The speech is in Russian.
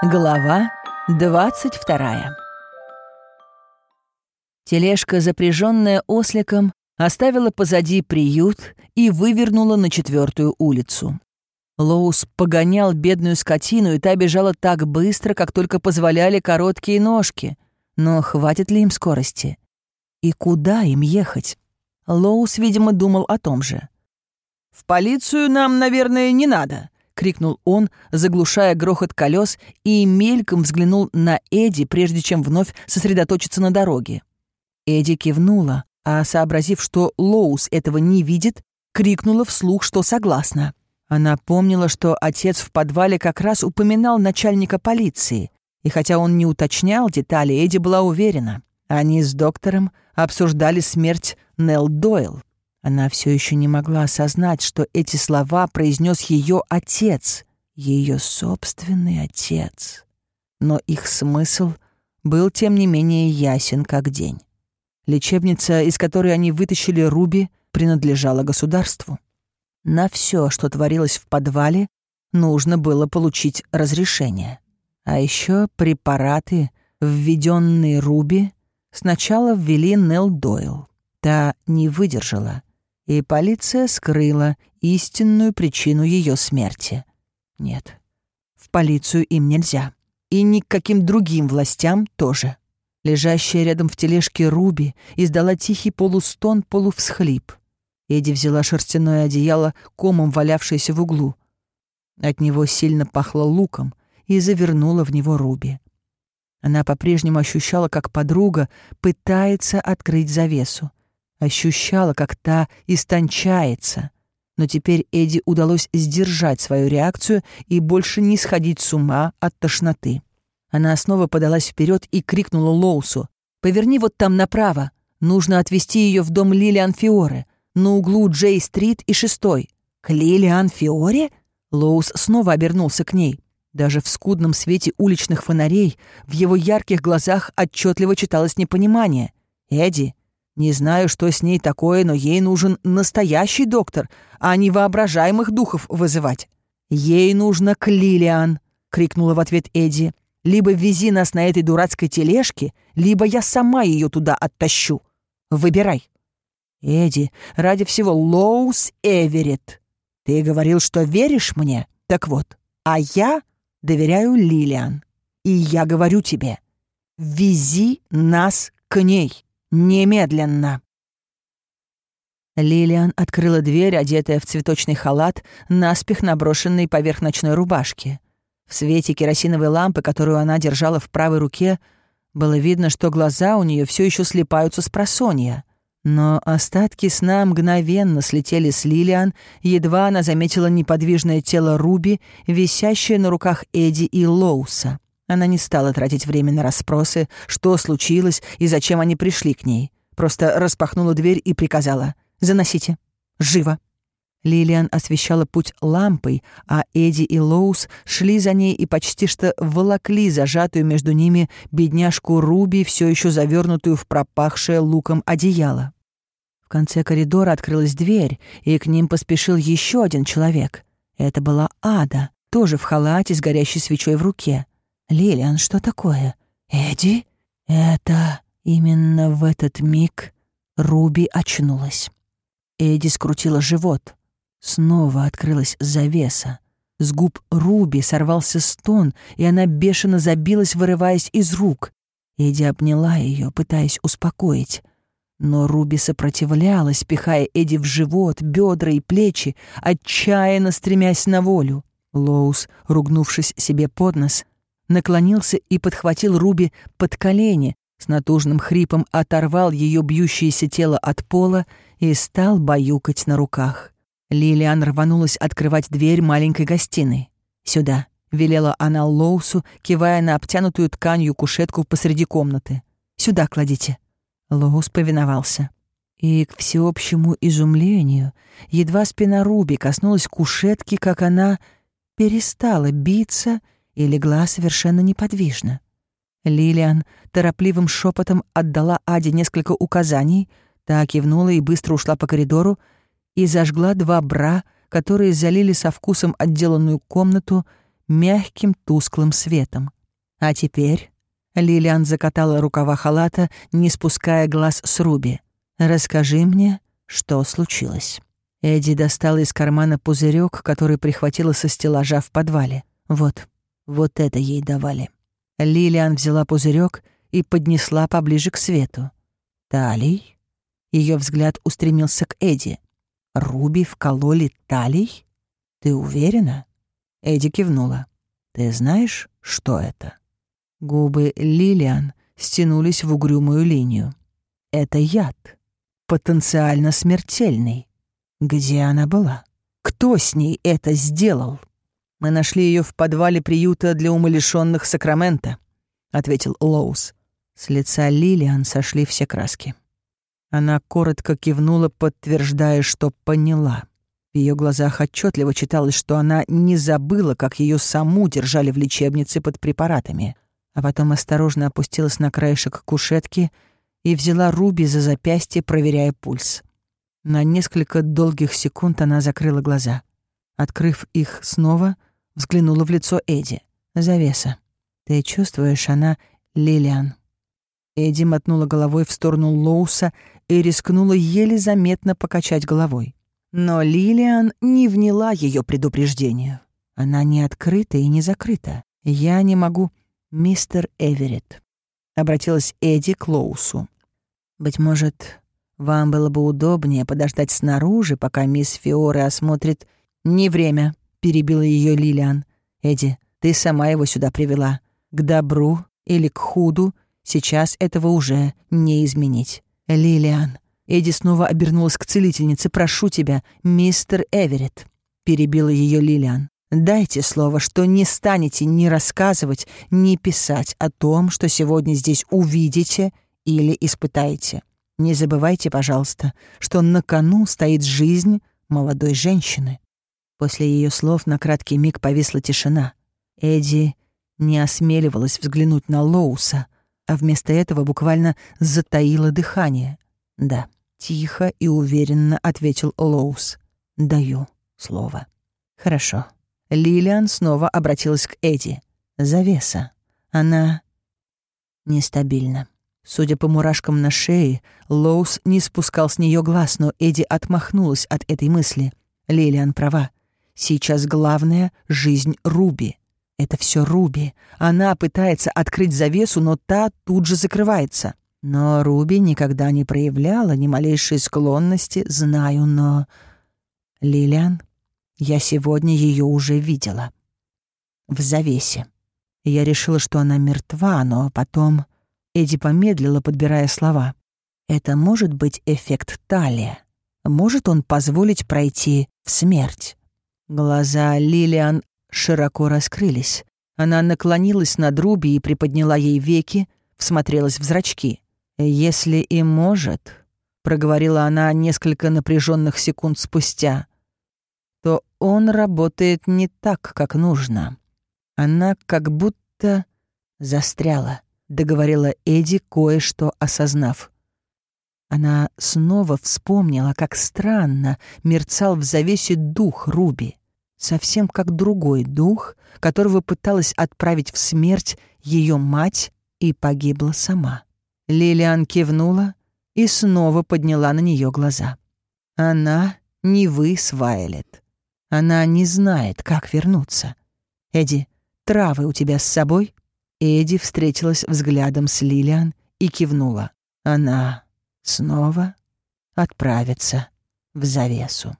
Глава 22 Тележка, запряженная осликом, оставила позади приют и вывернула на четвертую улицу. Лоус погонял бедную скотину, и та бежала так быстро, как только позволяли короткие ножки. Но хватит ли им скорости? И куда им ехать? Лоус, видимо, думал о том же. «В полицию нам, наверное, не надо», — крикнул он, заглушая грохот колес, и мельком взглянул на Эдди, прежде чем вновь сосредоточиться на дороге. Эдди кивнула, а, сообразив, что Лоус этого не видит, крикнула вслух, что согласна. Она помнила, что отец в подвале как раз упоминал начальника полиции, и хотя он не уточнял детали, Эдди была уверена. Они с доктором обсуждали смерть Нелл Дойл. Она все еще не могла осознать, что эти слова произнес ее отец, ее собственный отец. Но их смысл был, тем не менее, ясен как день. Лечебница, из которой они вытащили Руби, принадлежала государству. На все, что творилось в подвале, нужно было получить разрешение. А еще препараты, введенные Руби, сначала ввели Нелл Дойл. Та не выдержала, и полиция скрыла истинную причину ее смерти. Нет, в полицию им нельзя. И ни к каким другим властям тоже. Лежащая рядом в тележке Руби издала тихий полустон-полувсхлип. Эдди взяла шерстяное одеяло, комом валявшееся в углу. От него сильно пахло луком и завернула в него Руби. Она по-прежнему ощущала, как подруга пытается открыть завесу. Ощущала, как та истончается. Но теперь Эдди удалось сдержать свою реакцию и больше не сходить с ума от тошноты. Она снова подалась вперед и крикнула Лоусу. «Поверни вот там направо. Нужно отвезти ее в дом Лилиан Фиоре, на углу Джей-стрит и шестой». «К Лилиан Фиоре?» Лоус снова обернулся к ней. Даже в скудном свете уличных фонарей в его ярких глазах отчетливо читалось непонимание. «Эдди, не знаю, что с ней такое, но ей нужен настоящий доктор, а не воображаемых духов вызывать». «Ей нужно к Лилиан!» — крикнула в ответ Эдди. Либо вези нас на этой дурацкой тележке, либо я сама ее туда оттащу. Выбирай. Эдди, ради всего, Лоус Эверетт. Ты говорил, что веришь мне? Так вот, а я доверяю Лилиан. И я говорю тебе, вези нас к ней немедленно. Лилиан открыла дверь, одетая в цветочный халат, наспех наброшенный поверх ночной рубашки. В свете керосиновой лампы, которую она держала в правой руке, было видно, что глаза у нее все еще слепаются с просонья. Но остатки сна мгновенно слетели с Лилиан, едва она заметила неподвижное тело Руби, висящее на руках Эдди и Лоуса. Она не стала тратить время на расспросы, что случилось и зачем они пришли к ней. Просто распахнула дверь и приказала «Заносите. Живо!» Лилиан освещала путь лампой, а Эдди и Лоус шли за ней и почти что волокли зажатую между ними бедняжку Руби, все еще завернутую в пропахшее луком одеяло. В конце коридора открылась дверь, и к ним поспешил еще один человек. Это была Ада, тоже в халате с горящей свечой в руке. «Лилиан, что такое? Эдди?» «Это...» Именно в этот миг Руби очнулась. Эдди скрутила живот. Снова открылась завеса. С губ Руби сорвался стон, и она бешено забилась, вырываясь из рук. Эдди обняла ее, пытаясь успокоить. Но Руби сопротивлялась, пихая Эдди в живот, бедра и плечи, отчаянно стремясь на волю. Лоус, ругнувшись себе под нос, наклонился и подхватил Руби под колени, с натужным хрипом оторвал ее бьющееся тело от пола и стал баюкать на руках. Лилиан рванулась открывать дверь маленькой гостиной. «Сюда», — велела она Лоусу, кивая на обтянутую тканью кушетку посреди комнаты. «Сюда кладите». Лоус повиновался. И, к всеобщему изумлению, едва спина Руби коснулась кушетки, как она перестала биться и легла совершенно неподвижно. Лилиан торопливым шепотом отдала Аде несколько указаний, та кивнула и быстро ушла по коридору, и зажгла два бра, которые залили со вкусом отделанную комнату, мягким тусклым светом. А теперь Лилиан закатала рукава халата, не спуская глаз с Руби. «Расскажи мне, что случилось». Эдди достала из кармана пузырек, который прихватила со стеллажа в подвале. Вот, вот это ей давали. Лилиан взяла пузырек и поднесла поближе к свету. «Талий?» Ее взгляд устремился к Эдди. «Руби вкололи талий? Ты уверена?» Эдди кивнула. «Ты знаешь, что это?» Губы Лилиан стянулись в угрюмую линию. «Это яд. Потенциально смертельный. Где она была? Кто с ней это сделал?» «Мы нашли ее в подвале приюта для умалишенных Сакрамента», — ответил Лоус. С лица Лилиан сошли все краски. Она коротко кивнула, подтверждая, что поняла. В ее глазах отчетливо читалось, что она не забыла, как ее саму держали в лечебнице под препаратами, а потом осторожно опустилась на краешек кушетки и взяла Руби за запястье, проверяя пульс. На несколько долгих секунд она закрыла глаза. Открыв их снова, взглянула в лицо Эдди. «Завеса. Ты чувствуешь, она Лилиан». Эдди мотнула головой в сторону Лоуса и рискнула еле заметно покачать головой. Но Лилиан не вняла ее предупреждению. Она не открыта и не закрыта. Я не могу... «Мистер Эверетт», — обратилась Эдди к Лоусу. «Быть может, вам было бы удобнее подождать снаружи, пока мисс Фиоре осмотрит...» «Не время», — перебила ее Лилиан. «Эдди, ты сама его сюда привела. К добру или к худу сейчас этого уже не изменить». «Лилиан». Эдди снова обернулась к целительнице. «Прошу тебя, мистер Эверетт», — перебила ее Лилиан. «Дайте слово, что не станете ни рассказывать, ни писать о том, что сегодня здесь увидите или испытаете. Не забывайте, пожалуйста, что на кону стоит жизнь молодой женщины». После ее слов на краткий миг повисла тишина. Эдди не осмеливалась взглянуть на Лоуса — а вместо этого буквально затаила дыхание. «Да», — тихо и уверенно ответил Лоус. «Даю слово». «Хорошо». Лилиан снова обратилась к Эдди. «Завеса. Она нестабильна». Судя по мурашкам на шее, Лоус не спускал с нее глаз, но Эдди отмахнулась от этой мысли. Лилиан права. Сейчас главное — жизнь Руби. Это все Руби. Она пытается открыть завесу, но та тут же закрывается. Но Руби никогда не проявляла ни малейшей склонности, знаю, но... Лилиан, я сегодня ее уже видела. В завесе. Я решила, что она мертва, но потом... Эдди помедлила, подбирая слова. Это может быть эффект талия. Может он позволить пройти в смерть? Глаза Лилиан широко раскрылись. Она наклонилась над Руби и приподняла ей веки, всмотрелась в зрачки. «Если и может», — проговорила она несколько напряженных секунд спустя, «то он работает не так, как нужно. Она как будто застряла», — договорила Эдди, кое-что осознав. Она снова вспомнила, как странно мерцал в завесе дух Руби совсем как другой дух, которого пыталась отправить в смерть ее мать и погибла сама. Лилиан кивнула и снова подняла на нее глаза. Она не вы с Вайлет. Она не знает, как вернуться. Эдди, травы у тебя с собой? Эдди встретилась взглядом с Лилиан и кивнула. Она снова отправится в завесу.